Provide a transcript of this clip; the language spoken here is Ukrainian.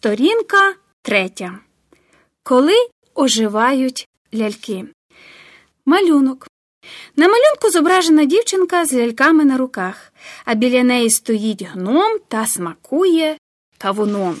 Сторінка третя. Коли оживають ляльки. Малюнок. На малюнку зображена дівчинка з ляльками на руках, а біля неї стоїть гном та смакує кавуном.